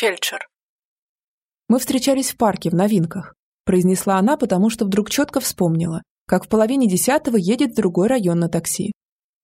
Фельдшер. Мы встречались в парке в новинках, произнесла она, потому что вдруг четко вспомнила, как в половине десятого едет в другой район на такси.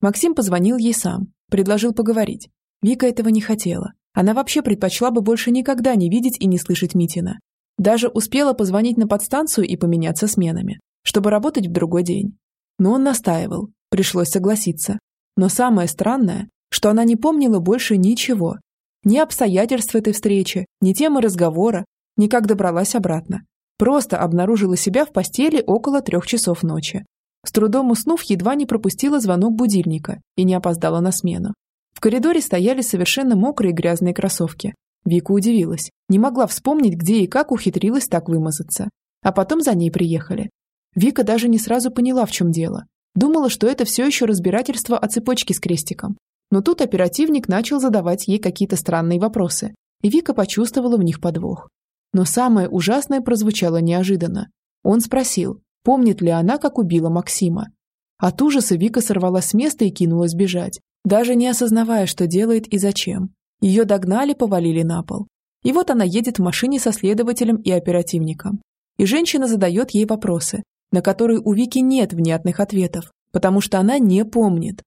Максим позвонил ей сам, предложил поговорить. Вика этого не хотела. Она вообще предпочла бы больше никогда не видеть и не слышать Митина. Даже успела позвонить на подстанцию и поменяться сменами, чтобы работать в другой день. Но он настаивал, пришлось согласиться. Но самое странное, что она не помнила больше ничего. Ни обстоятельств этой встречи, ни темы разговора, ни как добралась обратно. Просто обнаружила себя в постели около трех часов ночи. С трудом уснув, едва не пропустила звонок будильника и не опоздала на смену. В коридоре стояли совершенно мокрые грязные кроссовки. Вика удивилась, не могла вспомнить, где и как ухитрилась так вымазаться. А потом за ней приехали. Вика даже не сразу поняла, в чем дело. Думала, что это все еще разбирательство о цепочке с крестиком. Но тут оперативник начал задавать ей какие-то странные вопросы, и Вика почувствовала в них подвох. Но самое ужасное прозвучало неожиданно. Он спросил, помнит ли она, как убила Максима. От ужаса Вика сорвалась с места и кинулась бежать, даже не осознавая, что делает и зачем. Ее догнали, повалили на пол. И вот она едет в машине со следователем и оперативником. И женщина задает ей вопросы, на которые у Вики нет внятных ответов, потому что она не помнит.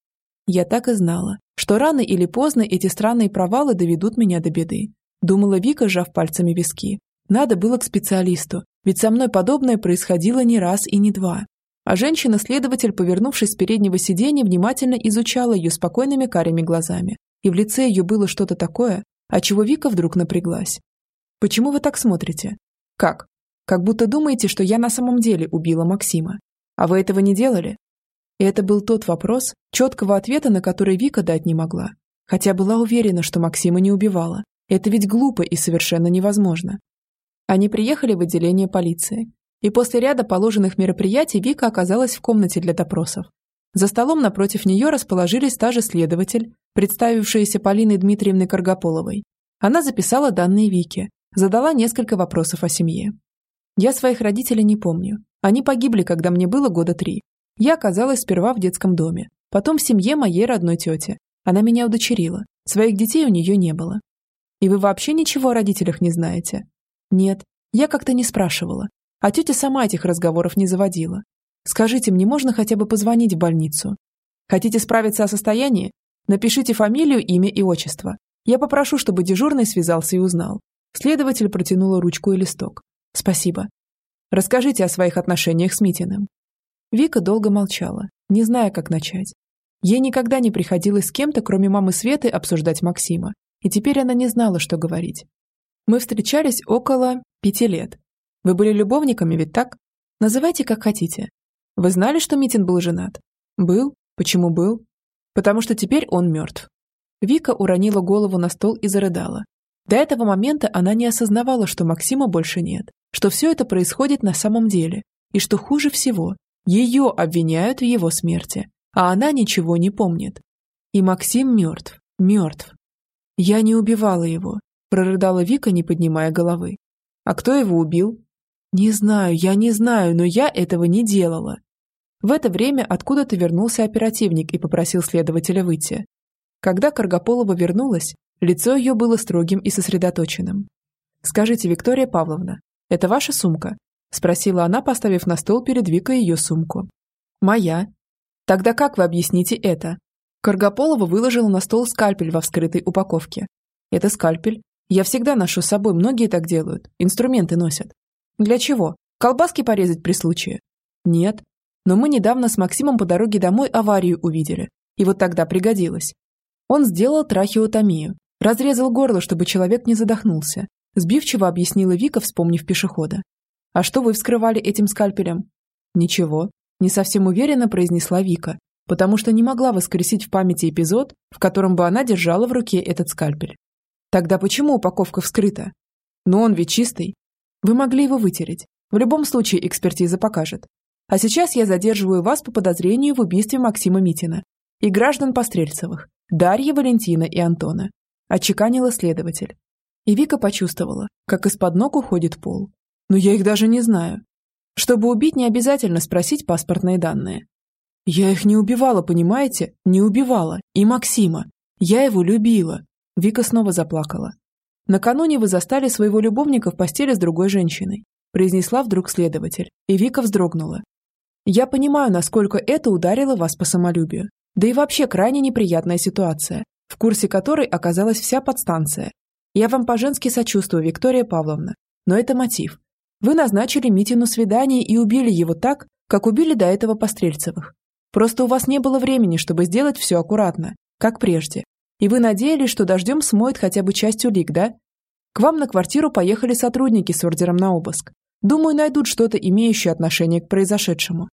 Я так и знала, что рано или поздно эти странные провалы доведут меня до беды. Думала Вика, сжав пальцами виски. Надо было к специалисту, ведь со мной подобное происходило не раз и не два. А женщина-следователь, повернувшись с переднего сиденья, внимательно изучала ее спокойными карими глазами. И в лице ее было что-то такое, от чего Вика вдруг напряглась. «Почему вы так смотрите?» «Как?» Как будто думаете, что я на самом деле убила Максима. А вы этого не делали? И это был тот вопрос, четкого ответа на который Вика дать не могла. Хотя была уверена, что Максима не убивала. Это ведь глупо и совершенно невозможно. Они приехали в отделение полиции. И после ряда положенных мероприятий Вика оказалась в комнате для допросов. За столом напротив нее расположились та же следователь, представившаяся Полиной Дмитриевной Каргополовой. Она записала данные Вики, задала несколько вопросов о семье. Я своих родителей не помню. Они погибли, когда мне было года три. Я оказалась сперва в детском доме, потом в семье моей родной тети. Она меня удочерила. Своих детей у нее не было. И вы вообще ничего о родителях не знаете? Нет, я как-то не спрашивала. А тетя сама этих разговоров не заводила. Скажите, мне можно хотя бы позвонить в больницу? Хотите справиться о состоянии? Напишите фамилию, имя и отчество. Я попрошу, чтобы дежурный связался и узнал. Следователь протянула ручку и листок. Спасибо. Расскажите о своих отношениях с Митиным. Вика долго молчала, не зная, как начать. Ей никогда не приходилось с кем-то, кроме мамы Светы, обсуждать Максима, и теперь она не знала, что говорить. Мы встречались около пяти лет. Вы были любовниками, ведь так? Называйте, как хотите. Вы знали, что Митин был женат? Был. Почему был? Потому что теперь он мертв. Вика уронила голову на стол и зарыдала. До этого момента она не осознавала, что Максима больше нет что все это происходит на самом деле, и что хуже всего, ее обвиняют в его смерти, а она ничего не помнит. И Максим мертв, мертв. Я не убивала его, прорыдала Вика, не поднимая головы. А кто его убил? Не знаю, я не знаю, но я этого не делала. В это время откуда-то вернулся оперативник и попросил следователя выйти. Когда Каргополова вернулась, лицо ее было строгим и сосредоточенным. «Скажите, Виктория Павловна, «Это ваша сумка?» – спросила она, поставив на стол перед Викой ее сумку. «Моя». «Тогда как вы объясните это?» Каргополова выложила на стол скальпель во вскрытой упаковке. «Это скальпель. Я всегда ношу с собой, многие так делают. Инструменты носят». «Для чего? Колбаски порезать при случае?» «Нет. Но мы недавно с Максимом по дороге домой аварию увидели. И вот тогда пригодилось. Он сделал трахеотомию, разрезал горло, чтобы человек не задохнулся, Сбивчиво объяснила Вика, вспомнив пешехода. «А что вы вскрывали этим скальпелем?» «Ничего», – не совсем уверенно произнесла Вика, потому что не могла воскресить в памяти эпизод, в котором бы она держала в руке этот скальпель. «Тогда почему упаковка вскрыта?» «Но он ведь чистый. Вы могли его вытереть. В любом случае экспертиза покажет. А сейчас я задерживаю вас по подозрению в убийстве Максима Митина и граждан Пострельцевых, Дарьи, Валентина и Антона», – отчеканила следователь. И Вика почувствовала, как из-под ног уходит пол. Но я их даже не знаю. Чтобы убить, не обязательно спросить паспортные данные. Я их не убивала, понимаете? Не убивала. И Максима. Я его любила. Вика снова заплакала. Накануне вы застали своего любовника в постели с другой женщиной, произнесла вдруг следователь, и Вика вздрогнула. Я понимаю, насколько это ударило вас по самолюбию. Да и вообще крайне неприятная ситуация, в курсе которой оказалась вся подстанция. Я вам по-женски сочувствую, Виктория Павловна, но это мотив. Вы назначили Митину свидание и убили его так, как убили до этого Пострельцевых. Просто у вас не было времени, чтобы сделать все аккуратно, как прежде, и вы надеялись, что дождем смоет хотя бы часть улик, да? К вам на квартиру поехали сотрудники с ордером на обыск. Думаю, найдут что-то, имеющее отношение к произошедшему.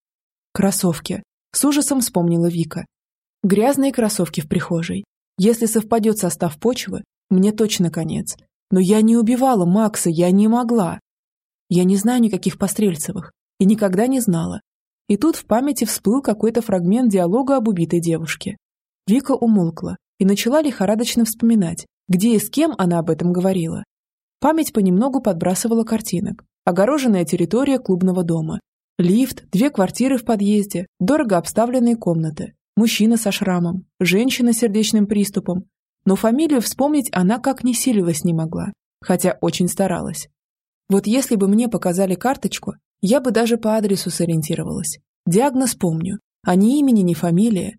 Кроссовки. С ужасом вспомнила Вика. Грязные кроссовки в прихожей. Если совпадет состав почвы, мне точно конец. Но я не убивала Макса, я не могла. Я не знаю никаких Пострельцевых. И никогда не знала. И тут в памяти всплыл какой-то фрагмент диалога об убитой девушке. Вика умолкла, и начала лихорадочно вспоминать, где и с кем она об этом говорила. Память понемногу подбрасывала картинок. Огороженная территория клубного дома. Лифт, две квартиры в подъезде, дорого обставленные комнаты, мужчина со шрамом, женщина с сердечным приступом. Но фамилию вспомнить она как не силилась не могла, хотя очень старалась. Вот если бы мне показали карточку, я бы даже по адресу сориентировалась. Диагноз помню, а ни имени, ни фамилия.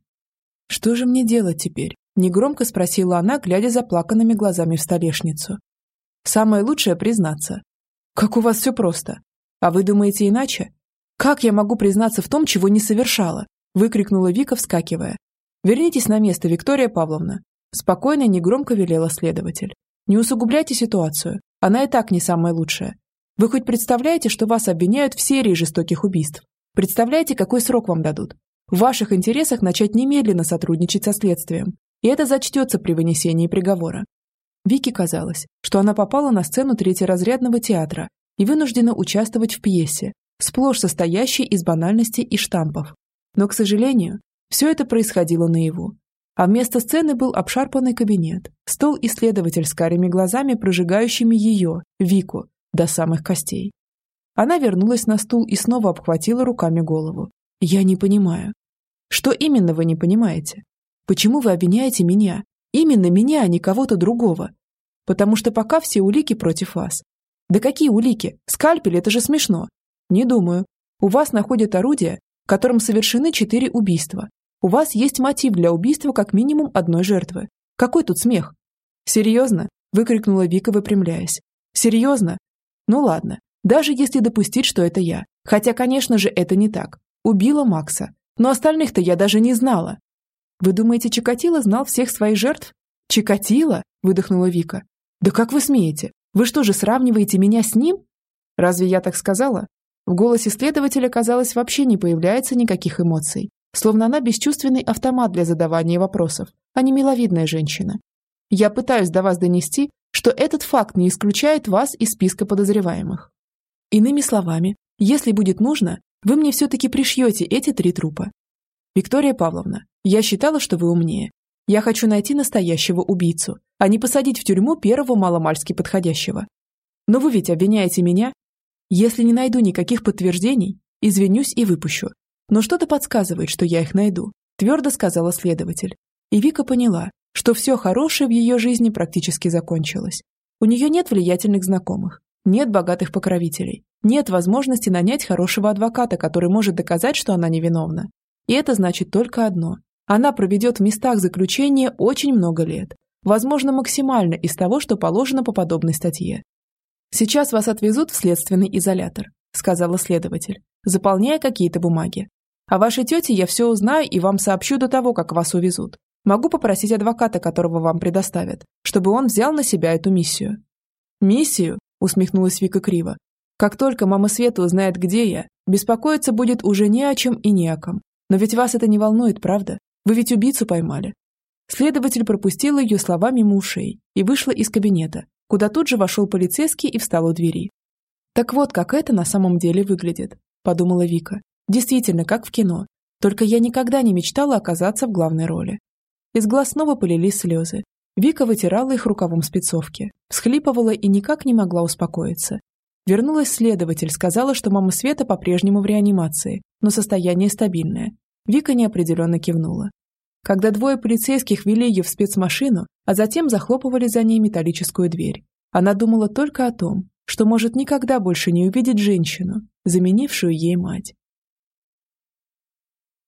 Что же мне делать теперь? Негромко спросила она, глядя заплаканными глазами в столешницу. «Самое лучшее признаться. Как у вас все просто. А вы думаете иначе? Как я могу признаться в том, чего не совершала?» выкрикнула Вика, вскакивая. «Вернитесь на место, Виктория Павловна», спокойно и негромко велела следователь. «Не усугубляйте ситуацию. Она и так не самая лучшая. Вы хоть представляете, что вас обвиняют в серии жестоких убийств? Представляете, какой срок вам дадут? В ваших интересах начать немедленно сотрудничать со следствием и это зачтется при вынесении приговора. Вике казалось, что она попала на сцену третьеразрядного театра и вынуждена участвовать в пьесе, сплошь состоящей из банальностей и штампов. Но, к сожалению, все это происходило наяву. А вместо сцены был обшарпанный кабинет, стол исследователь с карими глазами, прожигающими ее, Вику, до самых костей. Она вернулась на стул и снова обхватила руками голову. «Я не понимаю». «Что именно вы не понимаете?» Почему вы обвиняете меня? Именно меня, а не кого-то другого. Потому что пока все улики против вас. Да какие улики? Скальпель – это же смешно. Не думаю. У вас находят орудие, которым совершены четыре убийства. У вас есть мотив для убийства как минимум одной жертвы. Какой тут смех? Серьезно? Выкрикнула Вика, выпрямляясь. Серьезно? Ну ладно. Даже если допустить, что это я. Хотя, конечно же, это не так. Убила Макса. Но остальных-то я даже не знала. Вы думаете, Чикатило знал всех своих жертв? Чикатило? Выдохнула Вика. Да как вы смеете? Вы что же, сравниваете меня с ним? Разве я так сказала? В голосе следователя, казалось, вообще не появляется никаких эмоций. Словно она бесчувственный автомат для задавания вопросов, а не миловидная женщина. Я пытаюсь до вас донести, что этот факт не исключает вас из списка подозреваемых. Иными словами, если будет нужно, вы мне все-таки пришьете эти три трупа. Виктория Павловна, я считала, что вы умнее. Я хочу найти настоящего убийцу, а не посадить в тюрьму первого маломальски подходящего. Но вы ведь обвиняете меня? Если не найду никаких подтверждений, извинюсь и выпущу. Но что-то подсказывает, что я их найду, твердо сказала следователь. И Вика поняла, что все хорошее в ее жизни практически закончилось. У нее нет влиятельных знакомых, нет богатых покровителей, нет возможности нанять хорошего адвоката, который может доказать, что она невиновна. И это значит только одно она проведет в местах заключения очень много лет, возможно, максимально из того, что положено по подобной статье. «Сейчас вас отвезут в следственный изолятор», сказала следователь, заполняя какие-то бумаги. «О вашей тете я все узнаю и вам сообщу до того, как вас увезут. Могу попросить адвоката, которого вам предоставят, чтобы он взял на себя эту миссию». «Миссию?» усмехнулась Вика криво. «Как только мама Света узнает, где я, беспокоиться будет уже не о чем и не о ком. Но ведь вас это не волнует, правда? Вы ведь убийцу поймали». Следователь пропустил ее слова мимо ушей и вышла из кабинета, куда тут же вошел полицейский и встал у двери. «Так вот, как это на самом деле выглядит», – подумала Вика. «Действительно, как в кино. Только я никогда не мечтала оказаться в главной роли». Из глаз снова полились слезы. Вика вытирала их рукавом спецовки, всхлипывала и никак не могла успокоиться. Вернулась следователь, сказала, что мама Света по-прежнему в реанимации, но состояние стабильное, Вика неопределенно кивнула. Когда двое полицейских вели ее в спецмашину, а затем захлопывали за ней металлическую дверь, Она думала только о том, что может никогда больше не увидеть женщину, заменившую ей мать.